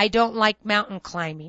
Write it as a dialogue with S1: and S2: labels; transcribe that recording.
S1: I don't like mountain climbing.